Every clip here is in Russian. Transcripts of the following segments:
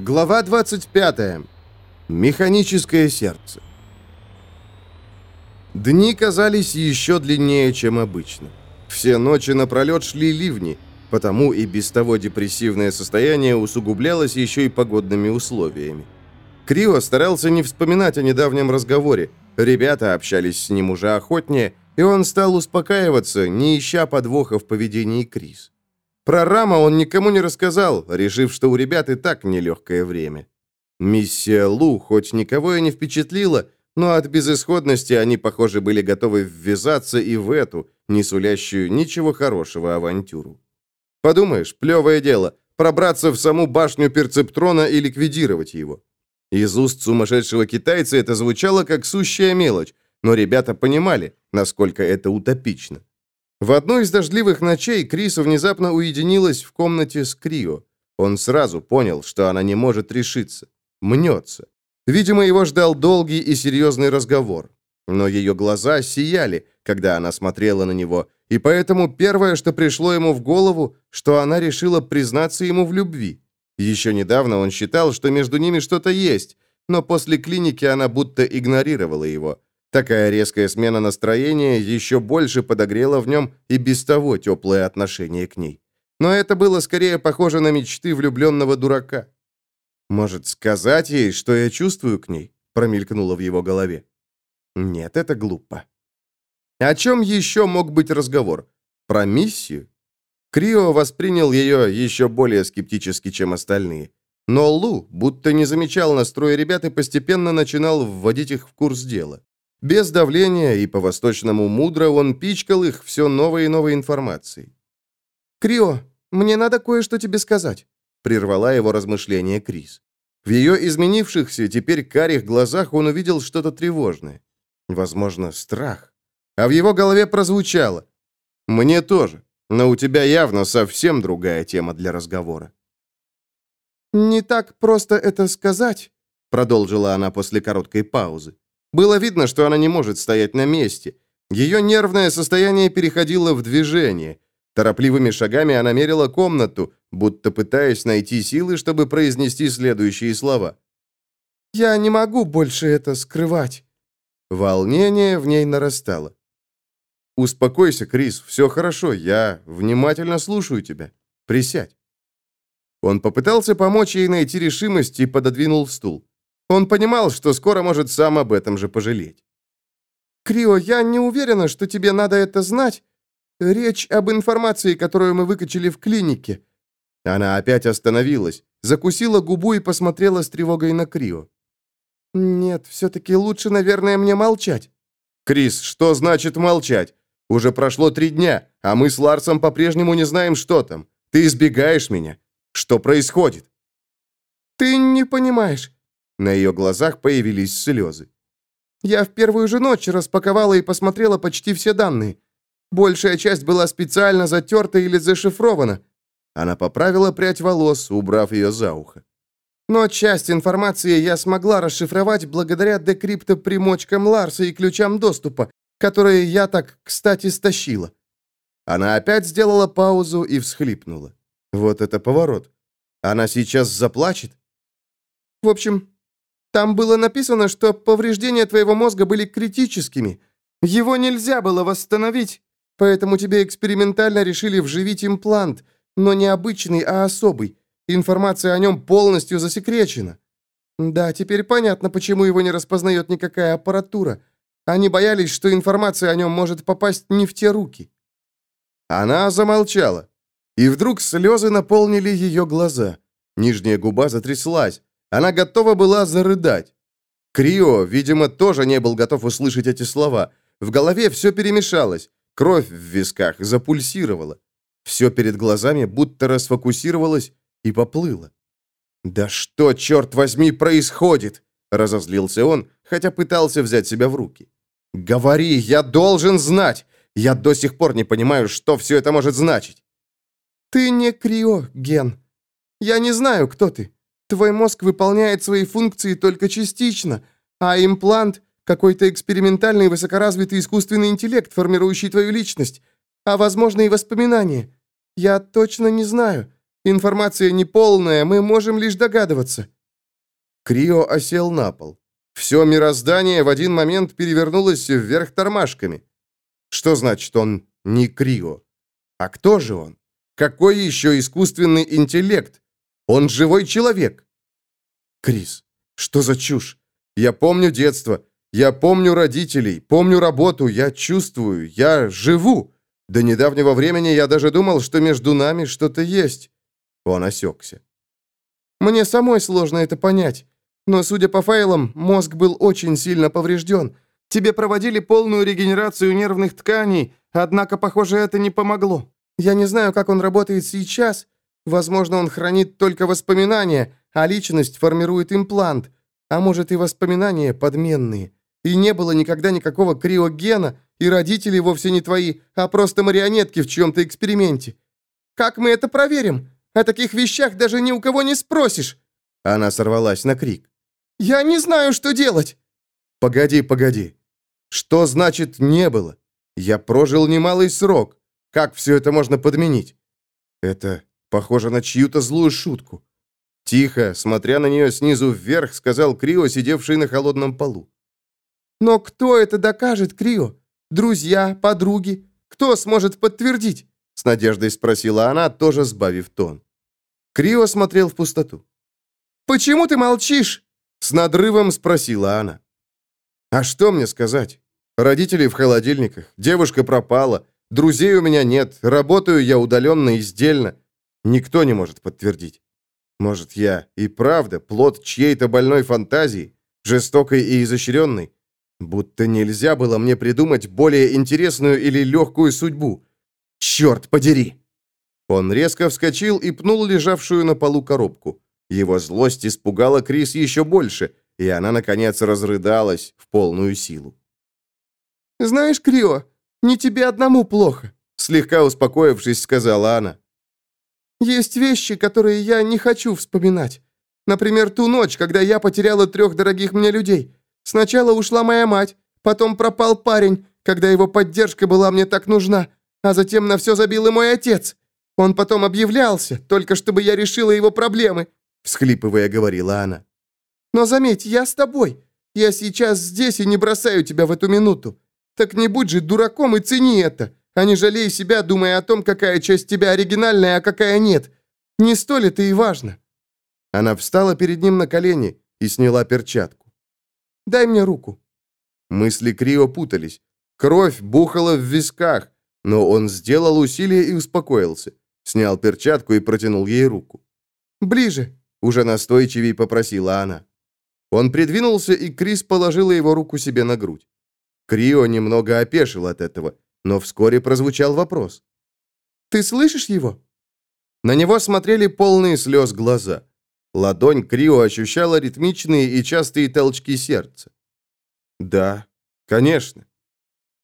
Глава 25. Механическое сердце. Дни казались еще длиннее, чем обычно. Все ночи напролет шли ливни, потому и без того депрессивное состояние усугублялось еще и погодными условиями. Крио старался не вспоминать о недавнем разговоре. Ребята общались с ним уже охотнее, и он стал успокаиваться, не ища подвоха в поведении Крис. Про Рама он никому не рассказал, решив, что у ребят и так нелегкое время. Миссия Лу хоть никого и не впечатлила, но от безысходности они, похоже, были готовы ввязаться и в эту, не сулящую ничего хорошего авантюру. Подумаешь, плевое дело, пробраться в саму башню перцептрона и ликвидировать его. Из уст сумасшедшего китайца это звучало как сущая мелочь, но ребята понимали, насколько это утопично. В одну из дождливых ночей Крис внезапно уединилась в комнате с Крио. Он сразу понял, что она не может решиться. Мнется. Видимо, его ждал долгий и серьезный разговор. Но ее глаза сияли, когда она смотрела на него, и поэтому первое, что пришло ему в голову, что она решила признаться ему в любви. Еще недавно он считал, что между ними что-то есть, но после клиники она будто игнорировала его. Такая резкая смена настроения еще больше подогрела в нем и без того теплое отношение к ней. Но это было скорее похоже на мечты влюбленного дурака. «Может, сказать ей, что я чувствую к ней?» промелькнуло в его голове. «Нет, это глупо». О чем еще мог быть разговор? Про миссию? Крио воспринял ее еще более скептически, чем остальные. Но Лу будто не замечал настроя ребят и постепенно начинал вводить их в курс дела. Без давления и по-восточному мудро он пичкал их все новой и новой информацией. «Крио, мне надо кое-что тебе сказать», — прервала его размышление Крис. В ее изменившихся, теперь карих глазах он увидел что-то тревожное. Возможно, страх. А в его голове прозвучало. «Мне тоже, но у тебя явно совсем другая тема для разговора». «Не так просто это сказать», — продолжила она после короткой паузы. Было видно, что она не может стоять на месте. Ее нервное состояние переходило в движение. Торопливыми шагами она мерила комнату, будто пытаясь найти силы, чтобы произнести следующие слова. «Я не могу больше это скрывать». Волнение в ней нарастало. «Успокойся, Крис, все хорошо, я внимательно слушаю тебя. Присядь». Он попытался помочь ей найти решимость и пододвинул стул. Он понимал, что скоро может сам об этом же пожалеть. «Крио, я не уверена, что тебе надо это знать. Речь об информации, которую мы выкачали в клинике». Она опять остановилась, закусила губу и посмотрела с тревогой на Крио. «Нет, все-таки лучше, наверное, мне молчать». «Крис, что значит молчать? Уже прошло три дня, а мы с Ларсом по-прежнему не знаем, что там. Ты избегаешь меня. Что происходит?» «Ты не понимаешь. На ее глазах появились слезы. «Я в первую же ночь распаковала и посмотрела почти все данные. Большая часть была специально затерта или зашифрована». Она поправила прядь волос, убрав ее за ухо. Но часть информации я смогла расшифровать благодаря декриптопримочкам Ларса и ключам доступа, которые я так, кстати, стащила. Она опять сделала паузу и всхлипнула. Вот это поворот. Она сейчас заплачет? В общем, там было написано, что повреждения твоего мозга были критическими. Его нельзя было восстановить, поэтому тебе экспериментально решили вживить имплант, но не обычный, а особый. Информация о нем полностью засекречена. Да, теперь понятно, почему его не распознает никакая аппаратура. Они боялись, что информация о нем может попасть не в те руки. Она замолчала. И вдруг слезы наполнили ее глаза. Нижняя губа затряслась. Она готова была зарыдать. Крио, видимо, тоже не был готов услышать эти слова. В голове все перемешалось. Кровь в висках запульсировала. Все перед глазами будто расфокусировалось и поплыло. «Да что, черт возьми, происходит?» Разозлился он, хотя пытался взять себя в руки. «Говори, я должен знать! Я до сих пор не понимаю, что все это может значить!» «Ты не Крио, Ген. Я не знаю, кто ты. Твой мозг выполняет свои функции только частично, а имплант — какой-то экспериментальный высокоразвитый искусственный интеллект, формирующий твою личность, а, возможно, и воспоминания. Я точно не знаю. Информация неполная, мы можем лишь догадываться». Крио осел на пол. Все мироздание в один момент перевернулось вверх тормашками. Что значит он не Крио? А кто же он? Какой еще искусственный интеллект? Он живой человек. Крис, что за чушь? Я помню детство, я помню родителей, помню работу, я чувствую, я живу. До недавнего времени я даже думал, что между нами что-то есть. Он осекся. Мне самой сложно это понять. Но, судя по файлам, мозг был очень сильно поврежден. Тебе проводили полную регенерацию нервных тканей, однако, похоже, это не помогло. Я не знаю, как он работает сейчас. Возможно, он хранит только воспоминания, а личность формирует имплант. А может, и воспоминания подменные. И не было никогда никакого криогена, и родители вовсе не твои, а просто марионетки в чьем-то эксперименте. Как мы это проверим? О таких вещах даже ни у кого не спросишь!» Она сорвалась на крик. «Я не знаю, что делать!» «Погоди, погоди. Что значит «не было»? Я прожил немалый срок. Как все это можно подменить? Это похоже на чью-то злую шутку. Тихо, смотря на нее снизу вверх, сказал Крио, сидевший на холодном полу. «Но кто это докажет, Крио? Друзья, подруги? Кто сможет подтвердить?» С надеждой спросила она, тоже сбавив тон. Крио смотрел в пустоту. «Почему ты молчишь?» С надрывом спросила она. «А что мне сказать? Родители в холодильниках, девушка пропала, друзей у меня нет, работаю я удаленно и сдельно. Никто не может подтвердить. Может, я и правда плод чьей-то больной фантазии, жестокой и изощренной? Будто нельзя было мне придумать более интересную или легкую судьбу. Черт подери!» Он резко вскочил и пнул лежавшую на полу коробку. Его злость испугала Крис еще больше, и она, наконец, разрыдалась в полную силу. «Знаешь, Крио, не тебе одному плохо», слегка успокоившись, сказала она. «Есть вещи, которые я не хочу вспоминать. Например, ту ночь, когда я потеряла трех дорогих мне людей. Сначала ушла моя мать, потом пропал парень, когда его поддержка была мне так нужна, а затем на все забил и мой отец. Он потом объявлялся, только чтобы я решила его проблемы», всхлипывая, говорила она. «Но заметь, я с тобой. Я сейчас здесь и не бросаю тебя в эту минуту. Так не будь же дураком и цени это, а не жалей себя, думая о том, какая часть тебя оригинальная, а какая нет. Не столь это и важно». Она встала перед ним на колени и сняла перчатку. «Дай мне руку». Мысли Крио путались. Кровь бухала в висках, но он сделал усилие и успокоился. Снял перчатку и протянул ей руку. «Ближе», — уже настойчивее попросила она. Он придвинулся, и Крис положила его руку себе на грудь. Крио немного опешил от этого, но вскоре прозвучал вопрос. «Ты слышишь его?» На него смотрели полные слез глаза. Ладонь Крио ощущала ритмичные и частые толчки сердца. «Да, конечно».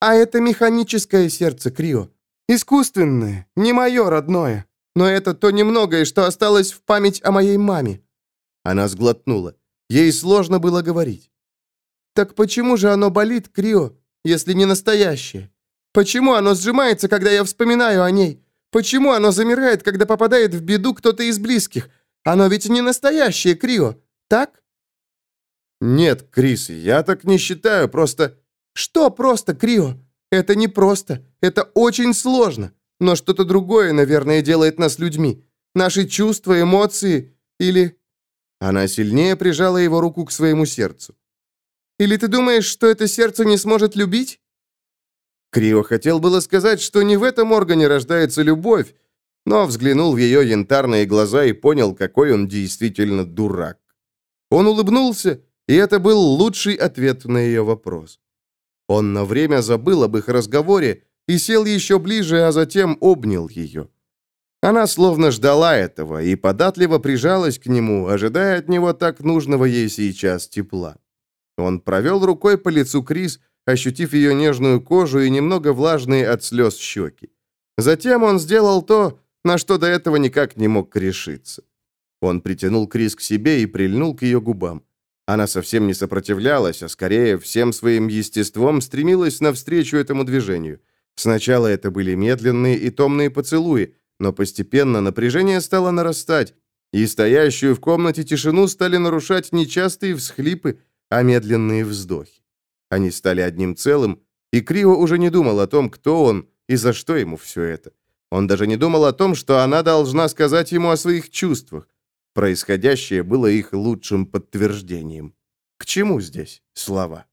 «А это механическое сердце, Крио. Искусственное, не мое родное. Но это то немногое, что осталось в память о моей маме». Она сглотнула. Ей сложно было говорить. «Так почему же оно болит, Крио, если не настоящее? Почему оно сжимается, когда я вспоминаю о ней? Почему оно замирает, когда попадает в беду кто-то из близких? Оно ведь не настоящее, Крио, так?» «Нет, Крис, я так не считаю, просто...» «Что просто, Крио? Это не просто. Это очень сложно. Но что-то другое, наверное, делает нас людьми. Наши чувства, эмоции или...» Она сильнее прижала его руку к своему сердцу. «Или ты думаешь, что это сердце не сможет любить?» Крио хотел было сказать, что не в этом органе рождается любовь, но взглянул в ее янтарные глаза и понял, какой он действительно дурак. Он улыбнулся, и это был лучший ответ на ее вопрос. Он на время забыл об их разговоре и сел еще ближе, а затем обнял ее. Она словно ждала этого и податливо прижалась к нему, ожидая от него так нужного ей сейчас тепла. Он провел рукой по лицу Крис, ощутив ее нежную кожу и немного влажные от слез щеки. Затем он сделал то, на что до этого никак не мог решиться. Он притянул Крис к себе и прильнул к ее губам. Она совсем не сопротивлялась, а скорее всем своим естеством стремилась навстречу этому движению. Сначала это были медленные и томные поцелуи, Но постепенно напряжение стало нарастать, и стоящую в комнате тишину стали нарушать не частые всхлипы, а медленные вздохи. Они стали одним целым, и Крио уже не думал о том, кто он и за что ему все это. Он даже не думал о том, что она должна сказать ему о своих чувствах. Происходящее было их лучшим подтверждением. К чему здесь слова?